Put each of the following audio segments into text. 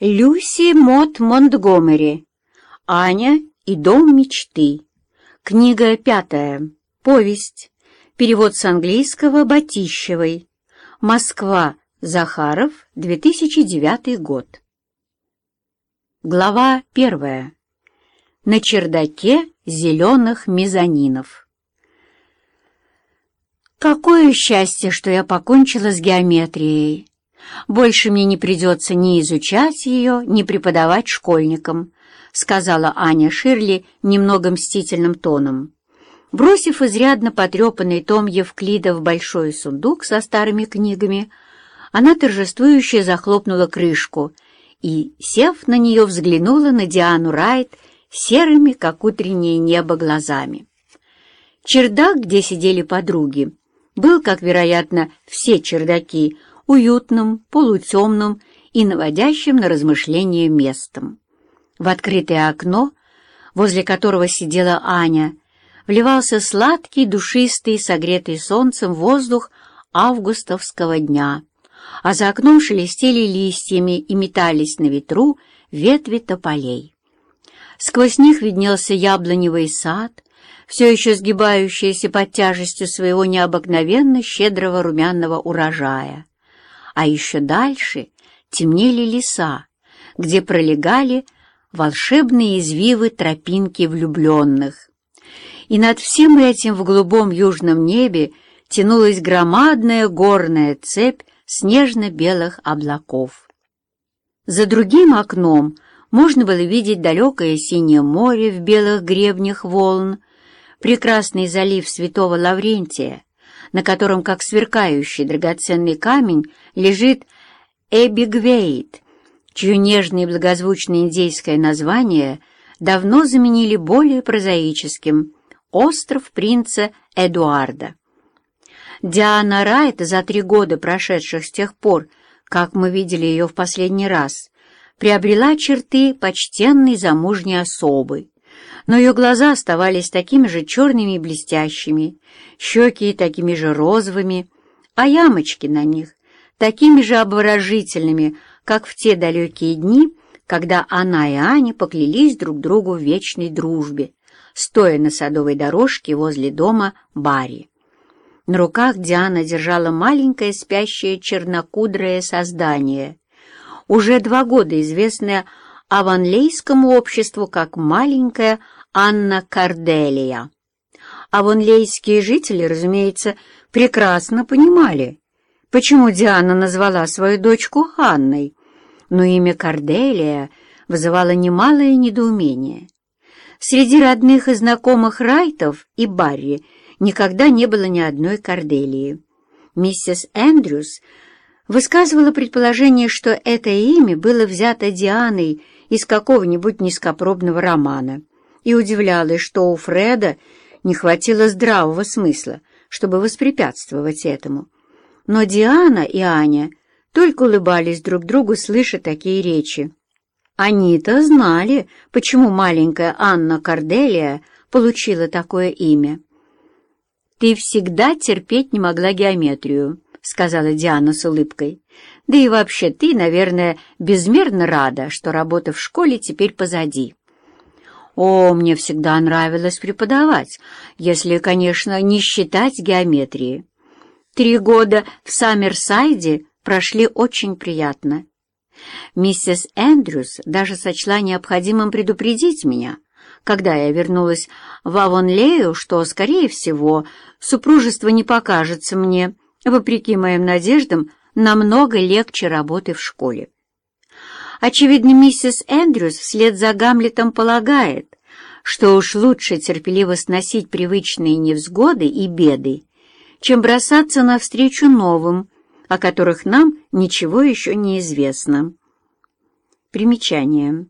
Люси Мот Монтгомери. Аня и дом мечты. Книга пятая. Повесть. Перевод с английского Батищевой. Москва. Захаров. 2009 год. Глава первая. На чердаке зеленых мезонинов. Какое счастье, что я покончила с геометрией. Больше мне не придется ни изучать ее, ни преподавать школьникам, сказала Аня Ширли немного мстительным тоном. Бросив изрядно потрепанный том Евклида в большой сундук со старыми книгами, она торжествующе захлопнула крышку и, сев на нее, взглянула на Диану Райт серыми, как утреннее небо, глазами. Чердак, где сидели подруги, был, как, вероятно, все чердаки, уютным, полутемным и наводящим на размышление местом. В открытое окно, возле которого сидела Аня, вливался сладкий, душистый, согретый солнцем воздух августовского дня, а за окном шелестели листьями и метались на ветру ветви тополей. Сквозь них виднелся яблоневый сад, все еще сгибающийся под тяжестью своего необыкновенно щедрого румяного урожая а еще дальше темнели леса, где пролегали волшебные извивы тропинки влюбленных. И над всем этим в голубом южном небе тянулась громадная горная цепь снежно-белых облаков. За другим окном можно было видеть далекое синее море в белых гребнях волн, прекрасный залив Святого Лаврентия, на котором, как сверкающий драгоценный камень, лежит Эбигвейт, чье нежное и благозвучное индейское название давно заменили более прозаическим «Остров принца Эдуарда». Диана Райт за три года, прошедших с тех пор, как мы видели ее в последний раз, приобрела черты почтенной замужней особы, но ее глаза оставались такими же черными и блестящими, щеки такими же розовыми, а ямочки на них такими же обворожительными, как в те далекие дни, когда она и Аня поклялись друг другу в вечной дружбе, стоя на садовой дорожке возле дома Барри. На руках Диана держала маленькое спящее чернокудрое создание, уже два года известное аванлейскому обществу как маленькая Анна Карделия. Аванлейские жители, разумеется, прекрасно понимали, почему Диана назвала свою дочку Анной, но имя Карделия вызывало немалое недоумение. Среди родных и знакомых Райтов и Барри никогда не было ни одной Карделии. Миссис Эндрюс высказывала предположение, что это имя было взято Дианой из какого-нибудь низкопробного романа и удивлялась, что у Фреда не хватило здравого смысла, чтобы воспрепятствовать этому. Но Диана и Аня только улыбались друг другу, слыша такие речи. Они-то знали, почему маленькая Анна Корделия получила такое имя. «Ты всегда терпеть не могла геометрию», — сказала Диана с улыбкой. Да и вообще ты, наверное, безмерно рада, что работа в школе теперь позади. О, мне всегда нравилось преподавать, если, конечно, не считать геометрии. Три года в Саммерсайде прошли очень приятно. Миссис Эндрюс даже сочла необходимым предупредить меня, когда я вернулась в Авонлею, что, скорее всего, супружество не покажется мне, вопреки моим надеждам, намного легче работы в школе. Очевидно, миссис Эндрюс вслед за Гамлетом полагает, что уж лучше терпеливо сносить привычные невзгоды и беды, чем бросаться навстречу новым, о которых нам ничего еще не известно. Примечание.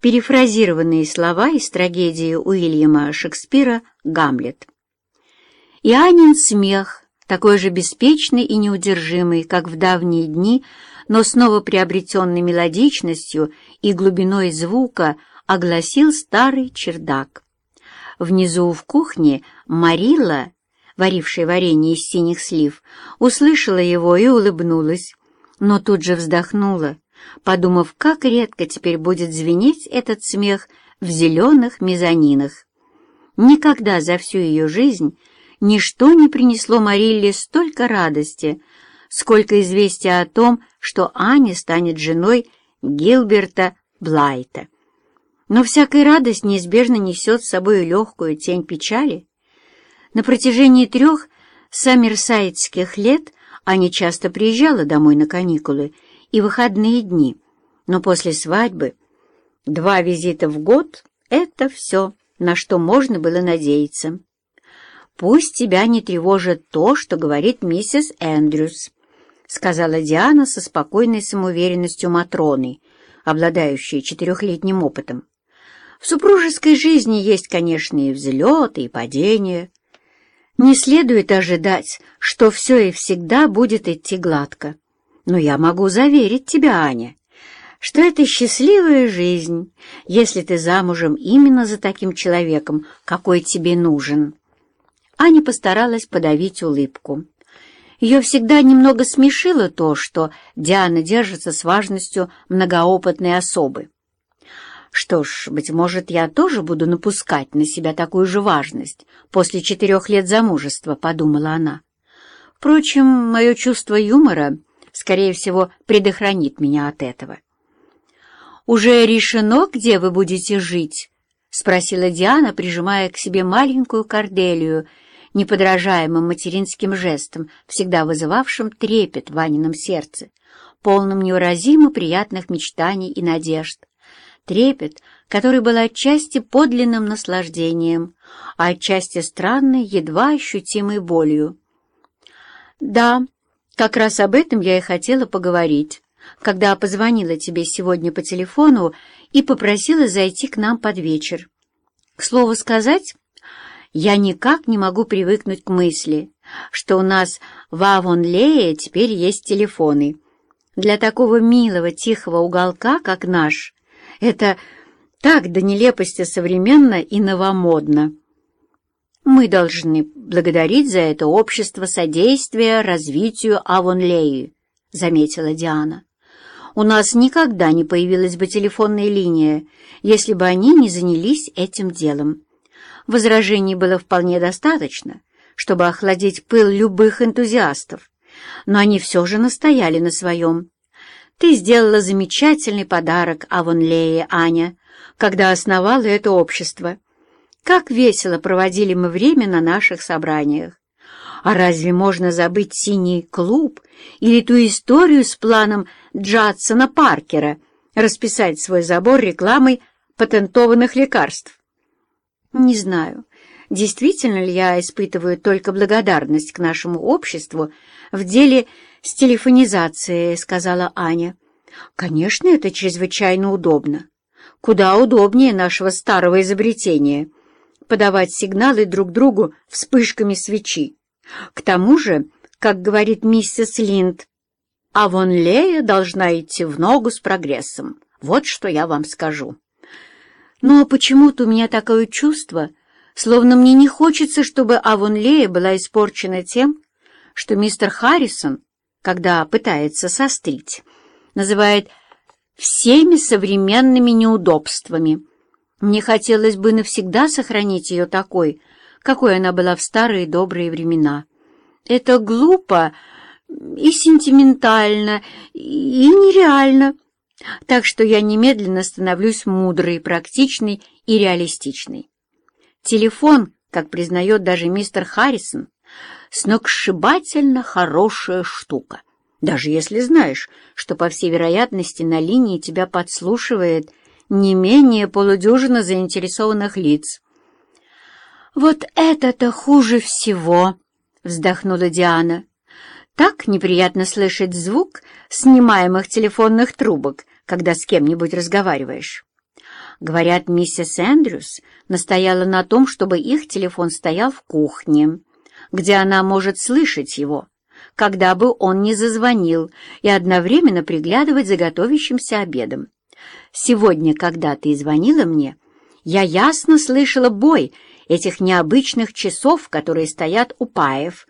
Перефразированные слова из трагедии Уильяма Шекспира «Гамлет». И Анин смех такой же беспечный и неудержимый, как в давние дни, но снова приобретенной мелодичностью и глубиной звука огласил старый чердак. Внизу в кухне Марила, варившая варенье из синих слив, услышала его и улыбнулась, но тут же вздохнула, подумав, как редко теперь будет звенеть этот смех в зеленых мезонинах. Никогда за всю ее жизнь ничто не принесло Марилле столько радости, сколько известия о том, что Аня станет женой Гилберта Блайта. Но всякая радость неизбежно несет с собой легкую тень печали. На протяжении трех саммерсайдских лет Аня часто приезжала домой на каникулы и выходные дни, но после свадьбы два визита в год — это все, на что можно было надеяться. «Пусть тебя не тревожит то, что говорит миссис Эндрюс», — сказала Диана со спокойной самоуверенностью Матроны, обладающей четырехлетним опытом. В супружеской жизни есть, конечно, и взлеты, и падения. Не следует ожидать, что все и всегда будет идти гладко. Но я могу заверить тебя, Аня, что это счастливая жизнь, если ты замужем именно за таким человеком, какой тебе нужен. Аня постаралась подавить улыбку. Ее всегда немного смешило то, что Диана держится с важностью многоопытной особы. Что ж, быть может, я тоже буду напускать на себя такую же важность после четырех лет замужества, — подумала она. Впрочем, мое чувство юмора, скорее всего, предохранит меня от этого. «Уже решено, где вы будете жить?» — спросила Диана, прижимая к себе маленькую корделию, неподражаемым материнским жестом, всегда вызывавшим трепет в Ванином сердце, полным невыразимо приятных мечтаний и надежд трепет, который был отчасти подлинным наслаждением, а отчасти странной, едва ощутимой болью. «Да, как раз об этом я и хотела поговорить, когда позвонила тебе сегодня по телефону и попросила зайти к нам под вечер. К слову сказать, я никак не могу привыкнуть к мысли, что у нас в Авонлее теперь есть телефоны. Для такого милого тихого уголка, как наш, это так до нелепости современно и новомодно. Мы должны благодарить за это общество содействия развитию Авонлеи, заметила Диана. У нас никогда не появилась бы телефонная линия, если бы они не занялись этим делом. Возражений было вполне достаточно, чтобы охладить пыл любых энтузиастов, но они все же настояли на своем. Ты сделала замечательный подарок Авонлее, Аня, когда основала это общество. Как весело проводили мы время на наших собраниях. А разве можно забыть синий клуб или ту историю с планом Джадсона Паркера расписать свой забор рекламой патентованных лекарств? Не знаю, действительно ли я испытываю только благодарность к нашему обществу в деле с телефонизацией», — сказала Аня. «Конечно, это чрезвычайно удобно. Куда удобнее нашего старого изобретения — подавать сигналы друг другу вспышками свечи. К тому же, как говорит миссис Линд, Авонлея должна идти в ногу с прогрессом. Вот что я вам скажу. Но почему-то у меня такое чувство, словно мне не хочется, чтобы Авонлея была испорчена тем, что мистер Харрисон когда пытается сострить, называет всеми современными неудобствами. Мне хотелось бы навсегда сохранить ее такой, какой она была в старые добрые времена. Это глупо и сентиментально, и нереально. Так что я немедленно становлюсь мудрой, практичной и реалистичной. Телефон, как признает даже мистер Харрисон, сногсшибательно хорошая штука, даже если знаешь, что, по всей вероятности, на линии тебя подслушивает не менее полудюжина заинтересованных лиц. «Вот это-то хуже всего!» — вздохнула Диана. «Так неприятно слышать звук снимаемых телефонных трубок, когда с кем-нибудь разговариваешь». Говорят, миссис Эндрюс настояла на том, чтобы их телефон стоял в кухне где она может слышать его, когда бы он ни зазвонил, и одновременно приглядывать за готовящимся обедом. Сегодня, когда ты звонила мне, я ясно слышала бой этих необычных часов, которые стоят у паев.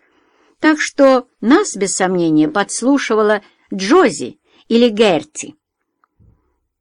Так что нас, без сомнения, подслушивала Джози или Герти.